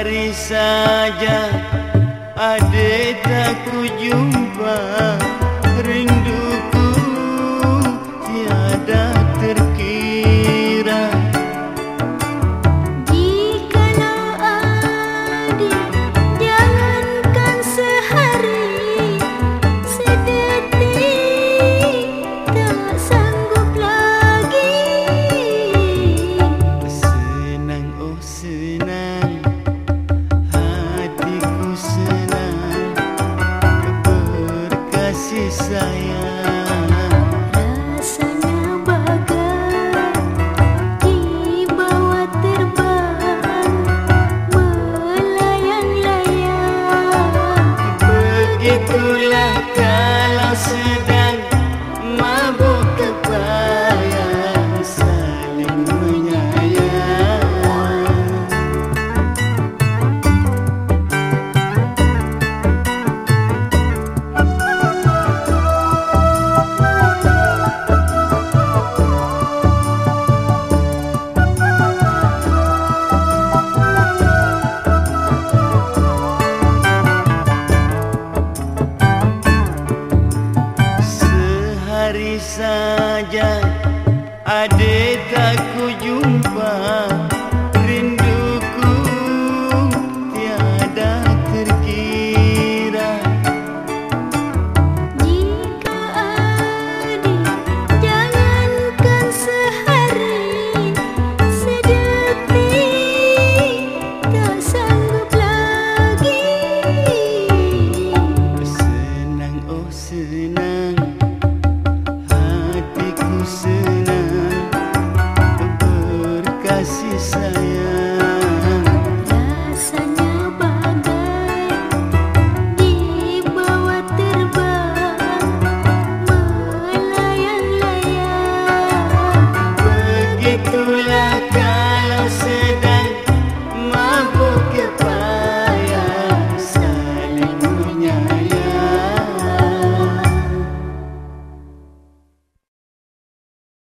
hari saja adik tak kujumpai desire hari saja. Adik tak ku jumpa rinduku? Tiada terkira. Jika adik jangankan sehari sedetik tak sanggup lagi. Oh, senang oh senang. kasih sayang